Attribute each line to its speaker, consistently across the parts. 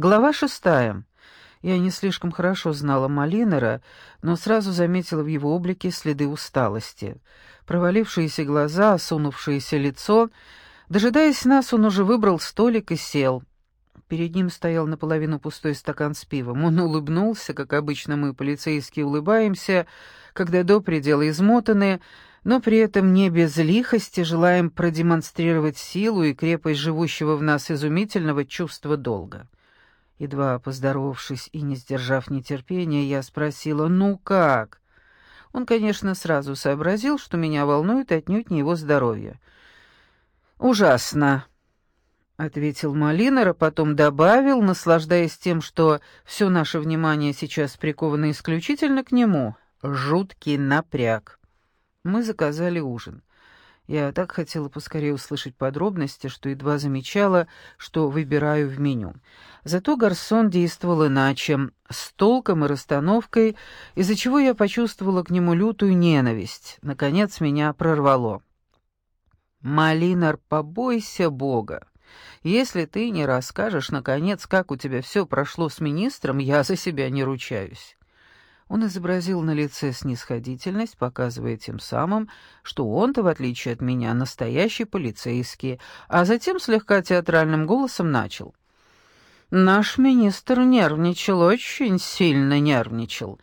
Speaker 1: Глава шестая. Я не слишком хорошо знала Малинера, но сразу заметила в его облике следы усталости. Провалившиеся глаза, осунувшееся лицо. Дожидаясь нас, он уже выбрал столик и сел. Перед ним стоял наполовину пустой стакан с пивом. Он улыбнулся, как обычно мы, полицейские, улыбаемся, когда до предела измотаны, но при этом не без лихости желаем продемонстрировать силу и крепость живущего в нас изумительного чувства долга. Едва поздоровавшись и не сдержав нетерпения, я спросила «Ну как?». Он, конечно, сразу сообразил, что меня волнует отнюдь не его здоровье. «Ужасно», — ответил Малинер, а потом добавил, наслаждаясь тем, что все наше внимание сейчас приковано исключительно к нему. «Жуткий напряг». Мы заказали ужин. Я так хотела поскорее услышать подробности, что едва замечала, что выбираю в меню. Зато гарсон действовал иначе, с толком и расстановкой, из-за чего я почувствовала к нему лютую ненависть. Наконец меня прорвало. «Малинар, побойся Бога! Если ты не расскажешь, наконец, как у тебя все прошло с министром, я за себя не ручаюсь». Он изобразил на лице снисходительность, показывая тем самым, что он-то, в отличие от меня, настоящий полицейский, а затем слегка театральным голосом начал. «Наш министр нервничал, очень сильно нервничал.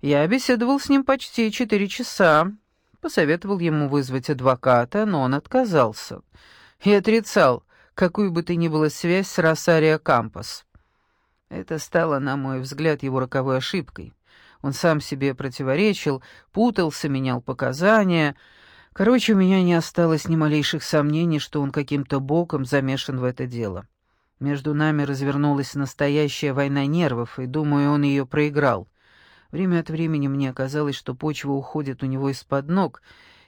Speaker 1: Я беседовал с ним почти четыре часа, посоветовал ему вызвать адвоката, но он отказался и отрицал какую бы то ни было связь с Росарио Кампос. Это стало, на мой взгляд, его роковой ошибкой». Он сам себе противоречил, путался, менял показания. Короче, у меня не осталось ни малейших сомнений, что он каким-то боком замешан в это дело. Между нами развернулась настоящая война нервов, и, думаю, он ее проиграл. Время от времени мне казалось, что почва уходит у него из-под ног,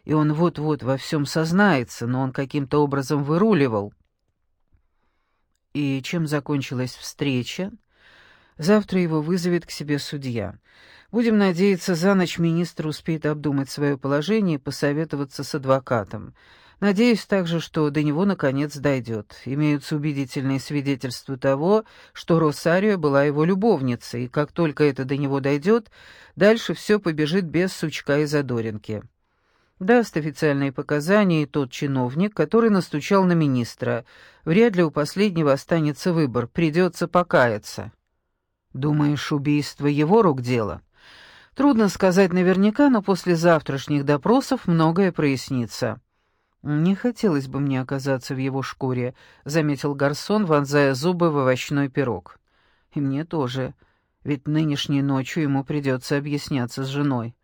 Speaker 1: и он вот-вот во всем сознается, но он каким-то образом выруливал. И чем закончилась встреча? Завтра его вызовет к себе судья. Будем надеяться, за ночь министр успеет обдумать свое положение и посоветоваться с адвокатом. Надеюсь также, что до него наконец дойдет. Имеются убедительные свидетельства того, что Росарио была его любовницей, и как только это до него дойдет, дальше все побежит без сучка и задоринки. Даст официальные показания и тот чиновник, который настучал на министра. Вряд ли у последнего останется выбор, придется покаяться. Думаешь, убийство его рук дело? Трудно сказать наверняка, но после завтрашних допросов многое прояснится. Не хотелось бы мне оказаться в его шкуре, заметил Гарсон, вонзая зубы в овощной пирог. И мне тоже, ведь нынешней ночью ему придется объясняться с женой.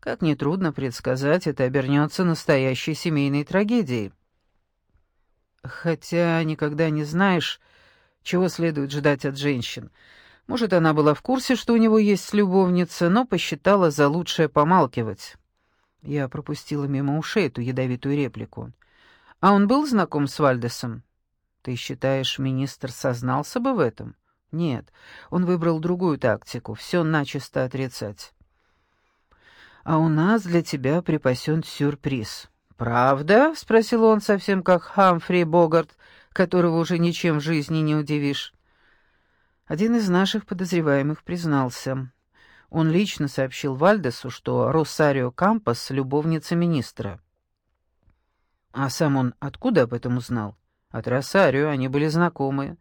Speaker 1: Как нетрудно предсказать, это обернется настоящей семейной трагедией. Хотя никогда не знаешь, чего следует ждать от женщин. Может, она была в курсе, что у него есть любовница, но посчитала за лучшее помалкивать. Я пропустила мимо ушей эту ядовитую реплику. А он был знаком с Вальдесом? Ты считаешь, министр сознался бы в этом? Нет, он выбрал другую тактику, все начисто отрицать. А у нас для тебя припасен сюрприз. «Правда?» — спросил он совсем как Хамфри Богарт, которого уже ничем в жизни не удивишь. Один из наших подозреваемых признался. Он лично сообщил Вальдесу, что Росарио Кампос — любовница министра. А сам он откуда об этом узнал? От Росарио, они были знакомы.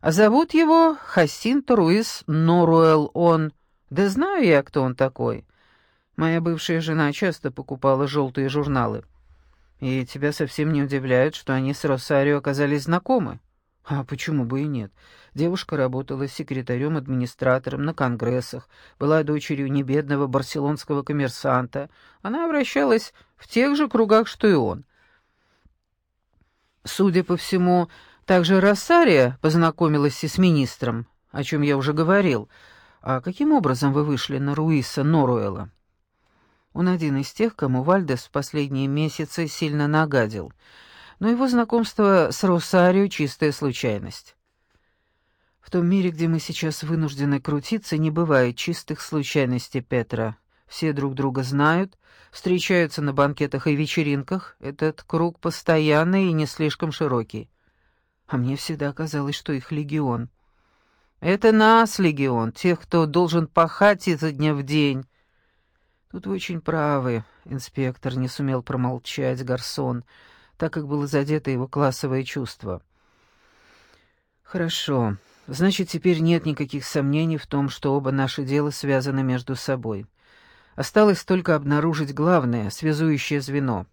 Speaker 1: А зовут его Хасинто Руис Норуэл он. Да знаю я, кто он такой. Моя бывшая жена часто покупала желтые журналы. И тебя совсем не удивляет, что они с Росарио оказались знакомы? А почему бы и нет? Девушка работала секретарем-администратором на конгрессах, была дочерью небедного барселонского коммерсанта. Она обращалась в тех же кругах, что и он. Судя по всему, также Росария познакомилась и с министром, о чем я уже говорил. А каким образом вы вышли на Руиса Норуэла? Он один из тех, кому Вальдес в последние месяцы сильно нагадил — но его знакомство с Росарио — чистая случайность. В том мире, где мы сейчас вынуждены крутиться, не бывает чистых случайностей, Петра. Все друг друга знают, встречаются на банкетах и вечеринках. Этот круг постоянный и не слишком широкий. А мне всегда казалось, что их легион. Это нас, легион, тех, кто должен пахать изо дня в день. Тут вы очень правы, инспектор не сумел промолчать Гарсон, так как было задето его классовое чувство. Хорошо. Значит, теперь нет никаких сомнений в том, что оба наши дела связаны между собой. Осталось только обнаружить главное, связующее звено.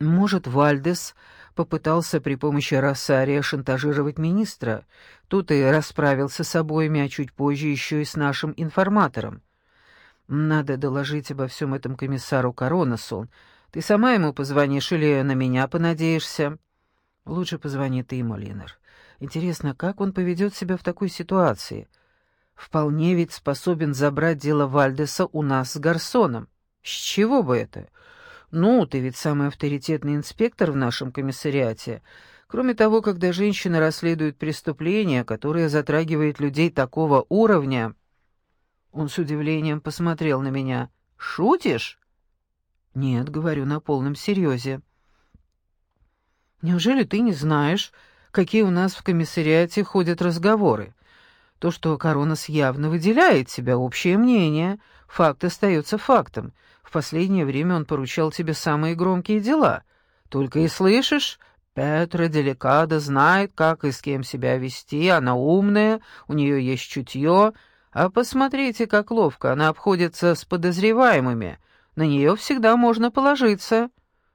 Speaker 1: Может, Вальдес попытался при помощи Росария шантажировать министра. Тут и расправился с обоими, а чуть позже еще и с нашим информатором. Надо доложить обо всем этом комиссару Короносу. Ты сама ему позвонишь или на меня понадеешься? Лучше позвони ты ему, Линер. Интересно, как он поведет себя в такой ситуации? Вполне ведь способен забрать дело Вальдеса у нас с Гарсоном. С чего бы это? Ну, ты ведь самый авторитетный инспектор в нашем комиссариате. Кроме того, когда женщина расследует преступление, которое затрагивает людей такого уровня... Он с удивлением посмотрел на меня. «Шутишь?» «Нет, говорю на полном серьезе». «Неужели ты не знаешь, какие у нас в комиссариате ходят разговоры? То, что Коронас явно выделяет тебя, общее мнение. Факт остается фактом. В последнее время он поручал тебе самые громкие дела. Только и слышишь, Петра Деликада знает, как и с кем себя вести, она умная, у нее есть чутье. А посмотрите, как ловко она обходится с подозреваемыми. На нее всегда можно положиться.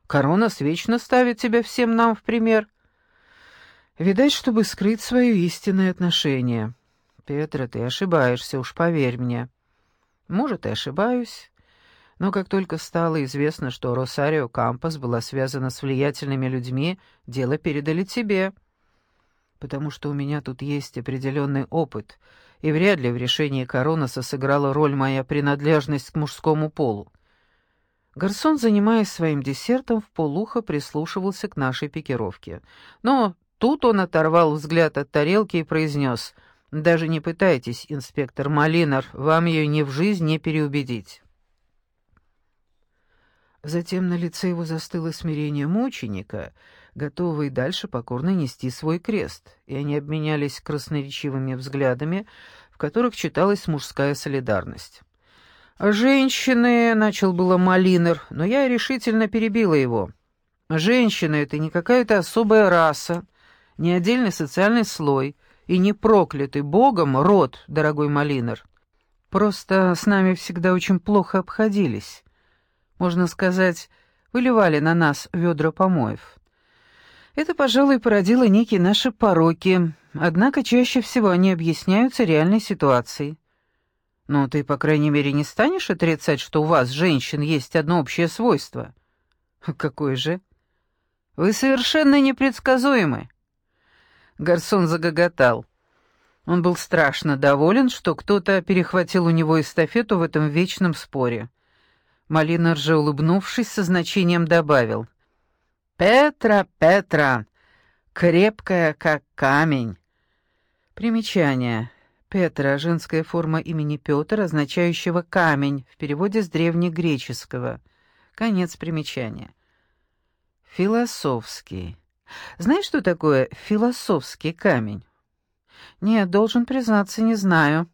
Speaker 1: Коронас вечно ставит тебя всем нам в пример. Видать, чтобы скрыть свое истинное отношение. Петра, ты ошибаешься, уж поверь мне. Может, и ошибаюсь, но как только стало известно, что Росарио Кампас была связана с влиятельными людьми, дело передали тебе. Потому что у меня тут есть определенный опыт, и вряд ли в решении Коронаса сыграла роль моя принадлежность к мужскому полу. Гарсон, занимаясь своим десертом, в полухо прислушивался к нашей пикировке. Но тут он оторвал взгляд от тарелки и произнес — даже не пытайтесь, инспектор Малинар, вам ее ни в жизнь не переубедить. Затем на лице его застыло смирение мученика, готовый дальше покорно нести свой крест, и они обменялись красноречивыми взглядами, в которых читалась мужская солидарность. «Женщины», — начал было Малинер, но я решительно перебила его. «Женщины — это не какая-то особая раса, не отдельный социальный слой, и не проклятый Богом род, дорогой Малинер. Просто с нами всегда очень плохо обходились. Можно сказать, выливали на нас ведра помоев. Это, пожалуй, породило некие наши пороки, однако чаще всего они объясняются реальной ситуацией. Но ты, по крайней мере, не станешь отрицать, что у вас, женщин, есть одно общее свойство? Какое же? Вы совершенно непредсказуемы. Гарсон загоготал. Он был страшно доволен, что кто-то перехватил у него эстафету в этом вечном споре. Малинар же, улыбнувшись, со значением добавил. «Петра, Петра, крепкая, как камень». Примечание. Петра — женская форма имени Петр, означающего «камень», в переводе с древнегреческого. Конец примечания. Философский. Знаешь, что такое философский камень? Нет, должен признаться, не знаю.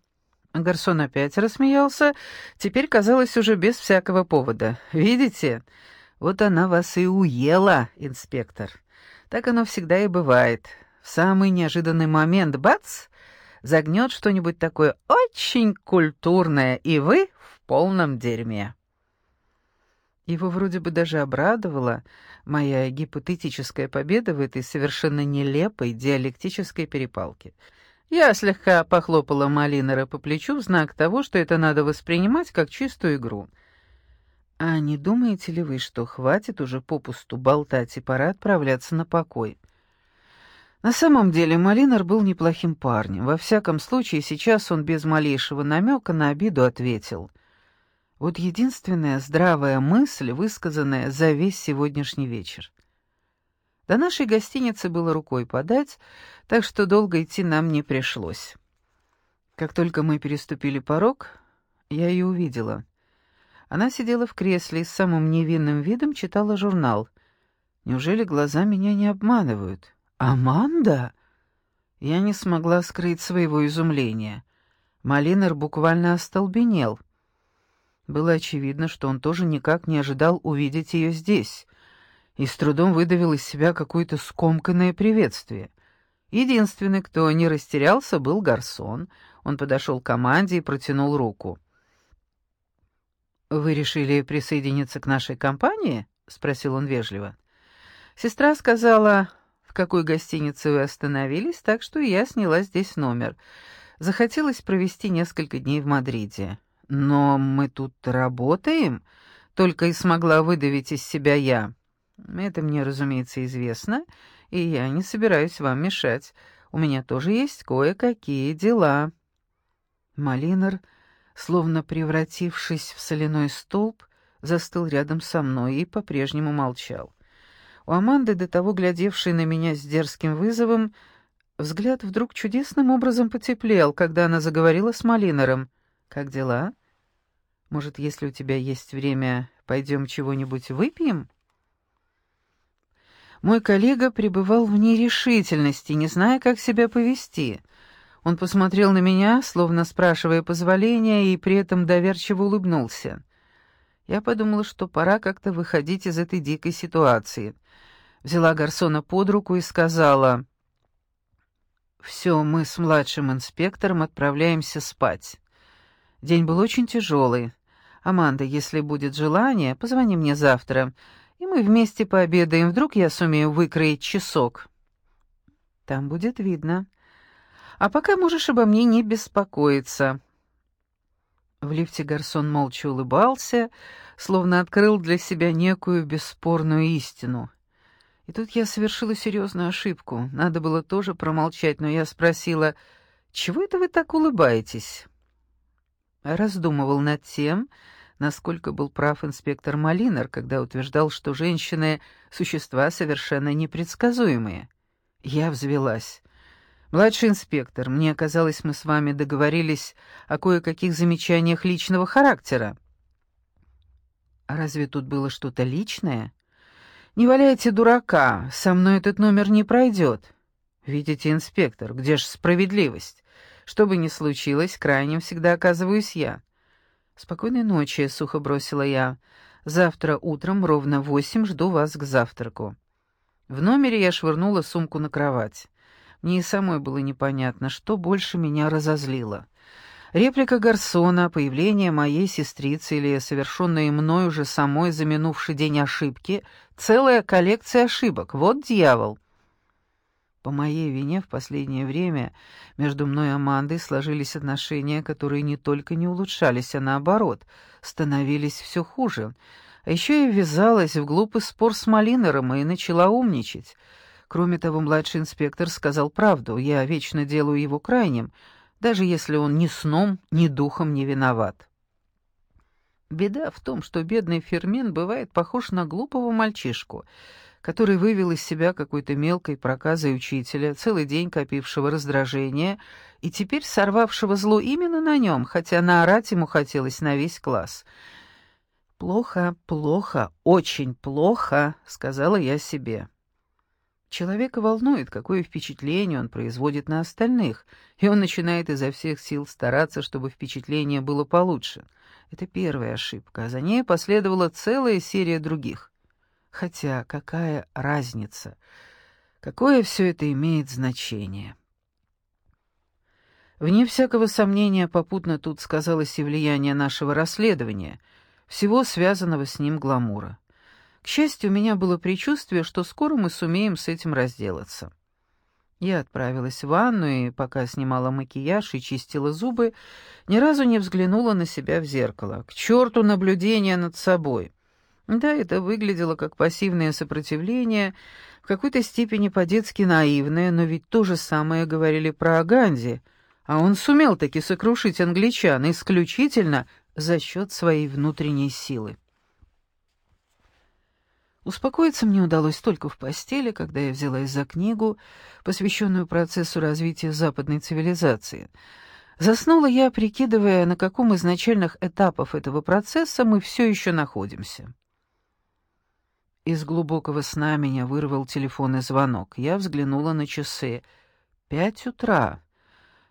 Speaker 1: Гарсон опять рассмеялся, теперь казалось уже без всякого повода. Видите? Вот она вас и уела, инспектор. Так оно всегда и бывает. В самый неожиданный момент, бац, загнет что-нибудь такое очень культурное, и вы в полном дерьме. Его вроде бы даже обрадовала моя гипотетическая победа в этой совершенно нелепой диалектической перепалке. Я слегка похлопала Малинера по плечу в знак того, что это надо воспринимать как чистую игру. «А не думаете ли вы, что хватит уже попусту болтать и пора отправляться на покой?» На самом деле Малинер был неплохим парнем. Во всяком случае, сейчас он без малейшего намека на обиду ответил. Вот единственная здравая мысль, высказанная за весь сегодняшний вечер. До нашей гостиницы было рукой подать, так что долго идти нам не пришлось. Как только мы переступили порог, я ее увидела. Она сидела в кресле и с самым невинным видом читала журнал. Неужели глаза меня не обманывают? «Аманда?» Я не смогла скрыть своего изумления. Малинер буквально остолбенел. Было очевидно, что он тоже никак не ожидал увидеть ее здесь, и с трудом выдавил из себя какое-то скомканное приветствие. Единственный, кто не растерялся, был Гарсон. Он подошел к команде и протянул руку. «Вы решили присоединиться к нашей компании?» — спросил он вежливо. Сестра сказала, какой гостинице вы остановились, так что я сняла здесь номер. Захотелось провести несколько дней в Мадриде. Но мы тут работаем, только и смогла выдавить из себя я. Это мне, разумеется, известно, и я не собираюсь вам мешать. У меня тоже есть кое-какие дела». Малинер, словно превратившись в соляной столб, застыл рядом со мной и по-прежнему молчал. У Аманды, до того глядевшей на меня с дерзким вызовом, взгляд вдруг чудесным образом потеплел, когда она заговорила с Малинером. «Как дела? Может, если у тебя есть время, пойдем чего-нибудь выпьем?» Мой коллега пребывал в нерешительности, не зная, как себя повести. Он посмотрел на меня, словно спрашивая позволения, и при этом доверчиво улыбнулся. Я подумала, что пора как-то выходить из этой дикой ситуации. Взяла Гарсона под руку и сказала, «Все, мы с младшим инспектором отправляемся спать. День был очень тяжелый. Аманда, если будет желание, позвони мне завтра и мы вместе пообедаем. Вдруг я сумею выкроить часок. Там будет видно. А пока можешь обо мне не беспокоиться. В лифте Гарсон молча улыбался, словно открыл для себя некую бесспорную истину. И тут я совершила серьезную ошибку. Надо было тоже промолчать, но я спросила, «Чего это вы так улыбаетесь?» Раздумывал над тем, насколько был прав инспектор Малинер, когда утверждал, что женщины — существа совершенно непредсказуемые. Я взвелась. «Младший инспектор, мне казалось, мы с вами договорились о кое-каких замечаниях личного характера». «А разве тут было что-то личное?» «Не валяйте дурака, со мной этот номер не пройдет». «Видите, инспектор, где же справедливость? Что бы ни случилось, крайним всегда оказываюсь я». «Спокойной ночи», — сухо бросила я. «Завтра утром ровно восемь жду вас к завтраку». В номере я швырнула сумку на кровать. Мне и самой было непонятно, что больше меня разозлило. Реплика Гарсона, появление моей сестрицы или совершенные мной уже самой за минувший день ошибки, целая коллекция ошибок. Вот дьявол. По моей вине в последнее время между мной и Амандой сложились отношения, которые не только не улучшались, а наоборот, становились все хуже. А еще я ввязалась в глупый спор с Малинером и начала умничать. Кроме того, младший инспектор сказал правду, я вечно делаю его крайним, даже если он ни сном, ни духом не виноват. Беда в том, что бедный Фермин бывает похож на глупого мальчишку — который вывел из себя какой-то мелкой проказой учителя, целый день копившего раздражение и теперь сорвавшего зло именно на нем, хотя наорать ему хотелось на весь класс. «Плохо, плохо, очень плохо», — сказала я себе. Человека волнует, какое впечатление он производит на остальных, и он начинает изо всех сил стараться, чтобы впечатление было получше. Это первая ошибка, а за ней последовала целая серия других. Хотя какая разница? Какое все это имеет значение? Вне всякого сомнения, попутно тут сказалось и влияние нашего расследования, всего связанного с ним гламура. К счастью, у меня было предчувствие, что скоро мы сумеем с этим разделаться. Я отправилась в ванну и, пока снимала макияж и чистила зубы, ни разу не взглянула на себя в зеркало. К черту наблюдение над собой! Да, это выглядело как пассивное сопротивление, в какой-то степени по-детски наивное, но ведь то же самое говорили про Ганди, а он сумел таки сокрушить англичан исключительно за счет своей внутренней силы. Успокоиться мне удалось только в постели, когда я взялась за книгу, посвященную процессу развития западной цивилизации. Заснула я, прикидывая, на каком из начальных этапов этого процесса мы все еще находимся. Из глубокого сна меня вырвал телефонный звонок. Я взглянула на часы. Пять утра.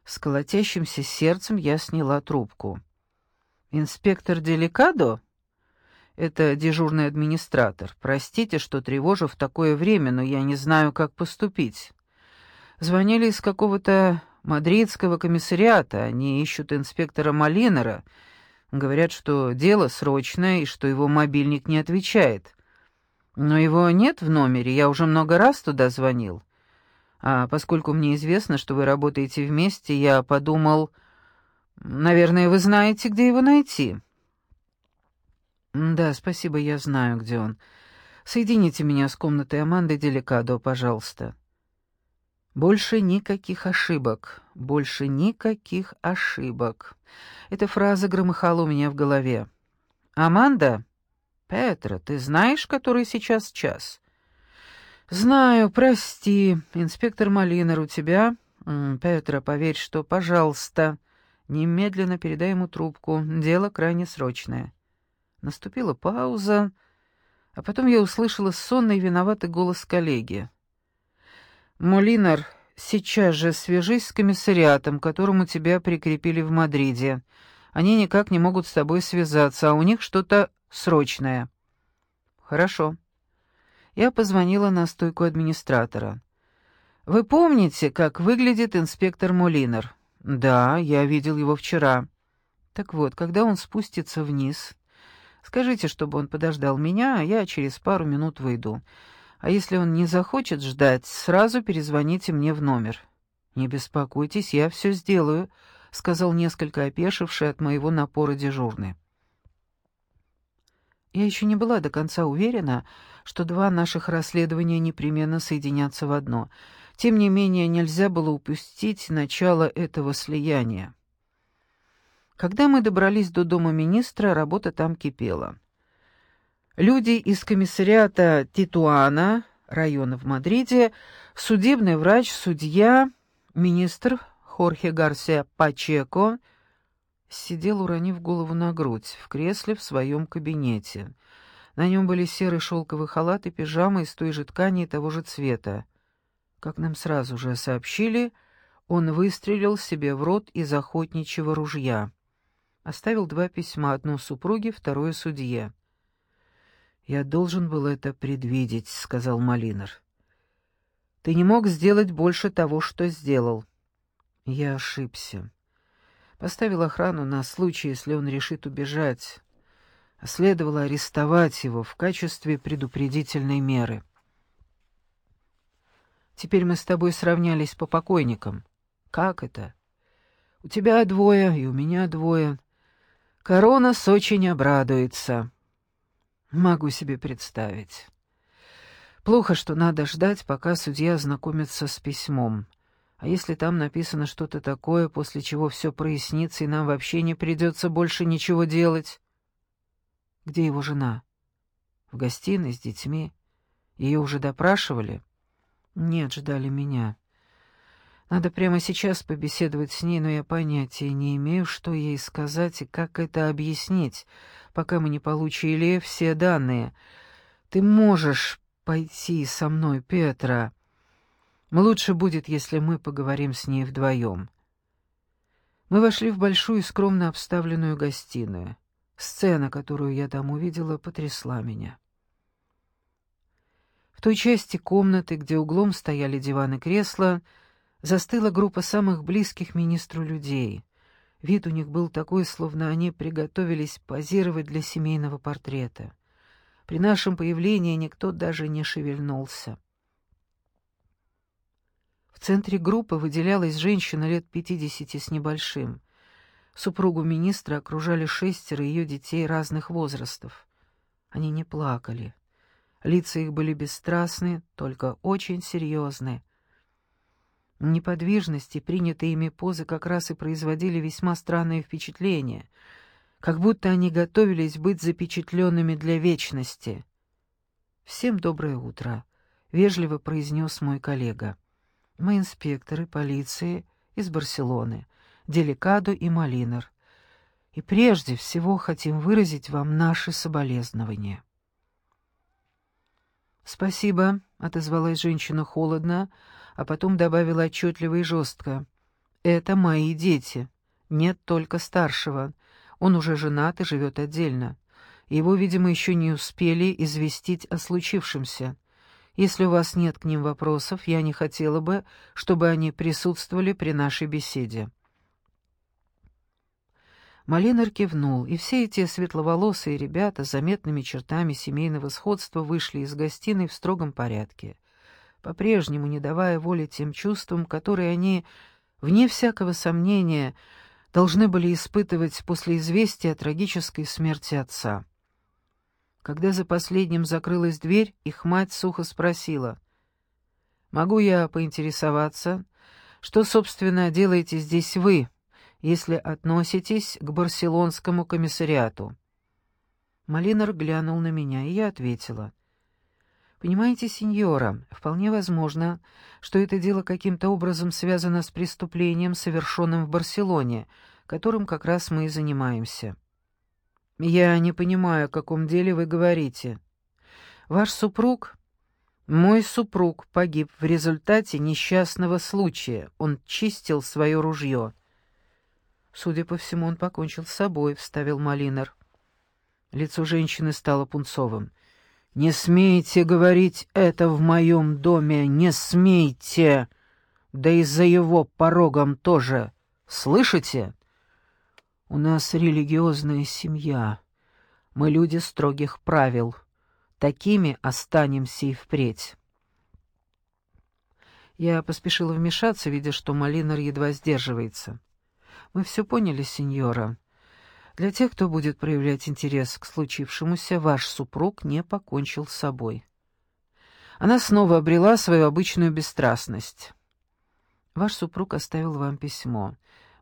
Speaker 1: С колотящимся сердцем я сняла трубку. «Инспектор Деликадо?» «Это дежурный администратор. Простите, что тревожу в такое время, но я не знаю, как поступить. Звонили из какого-то мадридского комиссариата. Они ищут инспектора Малинера. Говорят, что дело срочное и что его мобильник не отвечает. Но его нет в номере, я уже много раз туда звонил. А поскольку мне известно, что вы работаете вместе, я подумал, наверное, вы знаете, где его найти. Да, спасибо, я знаю, где он. Соедините меня с комнатой Аманды Деликадо, пожалуйста. Больше никаких ошибок, больше никаких ошибок. Эта фраза громыхала у меня в голове. «Аманда? Петра, ты знаешь, который сейчас час?» «Знаю, прости. Инспектор Малинер у тебя?» «Петра, поверь, что, пожалуйста, немедленно передай ему трубку. Дело крайне срочное». Наступила пауза, а потом я услышала сонный виноватый голос коллеги. «Молинар, сейчас же свяжись с комиссариатом, которому тебя прикрепили в Мадриде. Они никак не могут с тобой связаться, а у них что-то срочное». «Хорошо». Я позвонила на стойку администратора. «Вы помните, как выглядит инспектор Молинар?» «Да, я видел его вчера». «Так вот, когда он спустится вниз, скажите, чтобы он подождал меня, а я через пару минут выйду». А если он не захочет ждать, сразу перезвоните мне в номер. Не беспокойтесь, я все сделаю, сказал несколько опешивший от моего напора дежурный. Я еще не была до конца уверена, что два наших расследования непременно соединятся в одно. Тем не менее, нельзя было упустить начало этого слияния. Когда мы добрались до дома министра, работа там кипела. Люди из комиссариата Титуана, района в Мадриде, судебный врач, судья, министр Хорхе Гарсия Пачеко сидел, уронив голову на грудь, в кресле в своем кабинете. На нем были серый шелковый халат и пижама из той же ткани и того же цвета. Как нам сразу же сообщили, он выстрелил себе в рот из охотничьего ружья. Оставил два письма, одно супруге, второе судье. «Я должен был это предвидеть», — сказал Малинар. «Ты не мог сделать больше того, что сделал». «Я ошибся. Поставил охрану на случай, если он решит убежать. А следовало арестовать его в качестве предупредительной меры». «Теперь мы с тобой сравнялись по покойникам. Как это? У тебя двое, и у меня двое. Коронас очень обрадуется». Могу себе представить. Плохо, что надо ждать, пока судья ознакомится с письмом. А если там написано что-то такое, после чего все прояснится, и нам вообще не придется больше ничего делать? Где его жена? В гостиной с детьми? Ее уже допрашивали? Нет, ждали меня. Надо прямо сейчас побеседовать с ней, но я понятия не имею, что ей сказать и как это объяснить, пока мы не получили все данные. Ты можешь пойти со мной, Петра. Лучше будет, если мы поговорим с ней вдвоем. Мы вошли в большую скромно обставленную гостиную. Сцена, которую я там увидела, потрясла меня. В той части комнаты, где углом стояли диван и кресла, застыла группа самых близких министру людей. Вид у них был такой, словно они приготовились позировать для семейного портрета. При нашем появлении никто даже не шевельнулся. В центре группы выделялась женщина лет пятидесяти с небольшим. Супругу министра окружали шестеро ее детей разных возрастов. Они не плакали. Лица их были бесстрастны, только очень серьезные. Неподвижность и принятые ими позы как раз и производили весьма странное впечатление, как будто они готовились быть запечатленными для вечности. «Всем доброе утро», — вежливо произнес мой коллега. «Мы инспекторы полиции из Барселоны, Деликадо и Малинер, и прежде всего хотим выразить вам наши соболезнования». «Спасибо», — отозвалась женщина холодно, а потом добавила отчетливо и жестко. «Это мои дети. Нет только старшего. Он уже женат и живет отдельно. Его, видимо, еще не успели известить о случившемся. Если у вас нет к ним вопросов, я не хотела бы, чтобы они присутствовали при нашей беседе». Малинар кивнул, и все эти светловолосые ребята с заметными чертами семейного сходства вышли из гостиной в строгом порядке, по-прежнему не давая воли тем чувствам, которые они, вне всякого сомнения, должны были испытывать после известия о трагической смерти отца. Когда за последним закрылась дверь, их мать сухо спросила, «Могу я поинтересоваться, что, собственно, делаете здесь вы?» если относитесь к барселонскому комиссариату». Малинар глянул на меня, и я ответила. «Понимаете, сеньора, вполне возможно, что это дело каким-то образом связано с преступлением, совершенным в Барселоне, которым как раз мы и занимаемся». «Я не понимаю, о каком деле вы говорите. Ваш супруг...» «Мой супруг погиб в результате несчастного случая. Он чистил свое ружье». Судя по всему, он покончил с собой, вставил Малинар. Лицо женщины стало пунцовым. «Не смейте говорить это в моем доме, не смейте! Да и за его порогом тоже! Слышите? У нас религиозная семья. Мы люди строгих правил. Такими останемся и впредь». Я поспешила вмешаться, видя, что Малинар едва сдерживается. Мы все поняли, сеньора. Для тех, кто будет проявлять интерес к случившемуся, ваш супруг не покончил с собой. Она снова обрела свою обычную бесстрастность. Ваш супруг оставил вам письмо.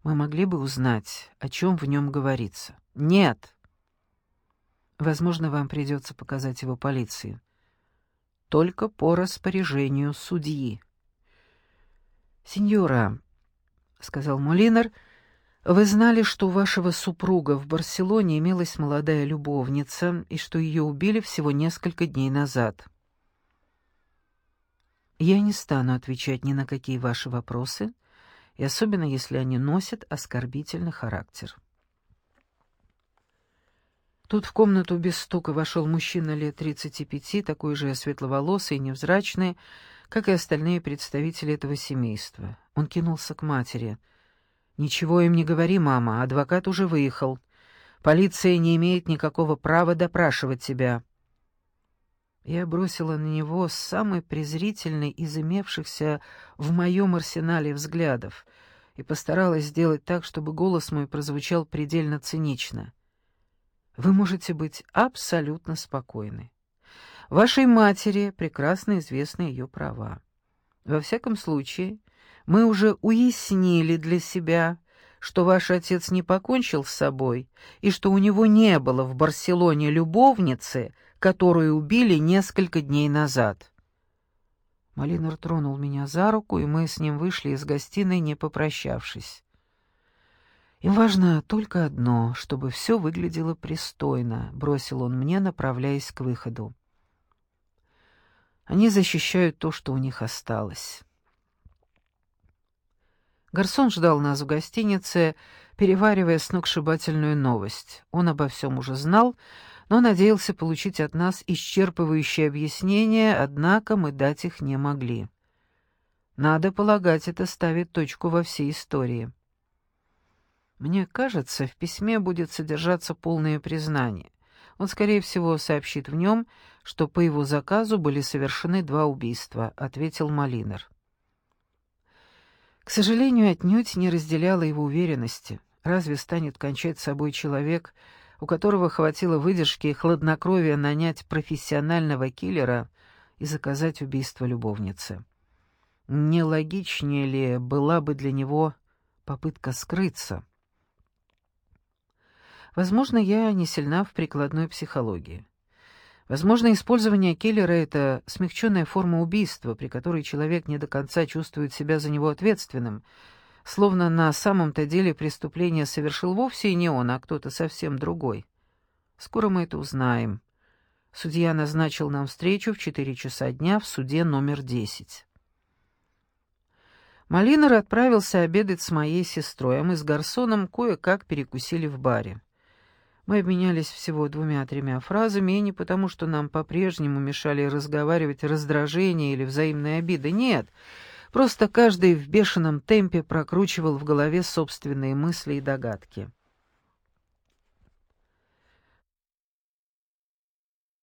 Speaker 1: Мы могли бы узнать, о чем в нем говорится. Нет. Возможно, вам придется показать его полиции. Только по распоряжению судьи. «Сеньора», — сказал Молинар, — вы знали, что у вашего супруга в Барселоне имелась молодая любовница и что ее убили всего несколько дней назад. Я не стану отвечать ни на какие ваши вопросы, и особенно если они носят оскорбительный характер. Тут в комнату без стука вошел мужчина лет тридцати пяти, такой же светловолосый и невзрачный, как и остальные представители этого семейства. Он кинулся к матери — «Ничего им не говори, мама, адвокат уже выехал. Полиция не имеет никакого права допрашивать тебя». Я бросила на него самый презрительный из имевшихся в моем арсенале взглядов и постаралась сделать так, чтобы голос мой прозвучал предельно цинично. «Вы можете быть абсолютно спокойны. Вашей матери прекрасно известны ее права. Во всяком случае, мы уже уяснили для себя, что ваш отец не покончил с собой и что у него не было в Барселоне любовницы, которую убили несколько дней назад. Малинар тронул меня за руку, и мы с ним вышли из гостиной, не попрощавшись. «Им важно только одно, чтобы все выглядело пристойно», — бросил он мне, направляясь к выходу. «Они защищают то, что у них осталось». Гарсон ждал нас в гостинице, переваривая сногсшибательную новость. Он обо всем уже знал, но надеялся получить от нас исчерпывающие объяснения, однако мы дать их не могли. Надо полагать, это ставит точку во всей истории. Мне кажется, в письме будет содержаться полное признание. Он, скорее всего, сообщит в нем, что по его заказу были совершены два убийства, — ответил Малинер. К сожалению, отнюдь не разделяла его уверенности. Разве станет кончать собой человек, у которого хватило выдержки и хладнокровия нанять профессионального киллера и заказать убийство любовницы? Не логичнее ли была бы для него попытка скрыться? Возможно, я не сильна в прикладной психологии. Возможно, использование киллера — это смягченная форма убийства, при которой человек не до конца чувствует себя за него ответственным, словно на самом-то деле преступление совершил вовсе не он, а кто-то совсем другой. Скоро мы это узнаем. Судья назначил нам встречу в четыре часа дня в суде номер десять. Малинер отправился обедать с моей сестрой, а мы с Гарсоном кое-как перекусили в баре. Мы обменялись всего двумя-тремя фразами, и не потому, что нам по-прежнему мешали разговаривать раздражение или взаимные обиды, нет, просто каждый в бешеном темпе прокручивал в голове собственные мысли и догадки.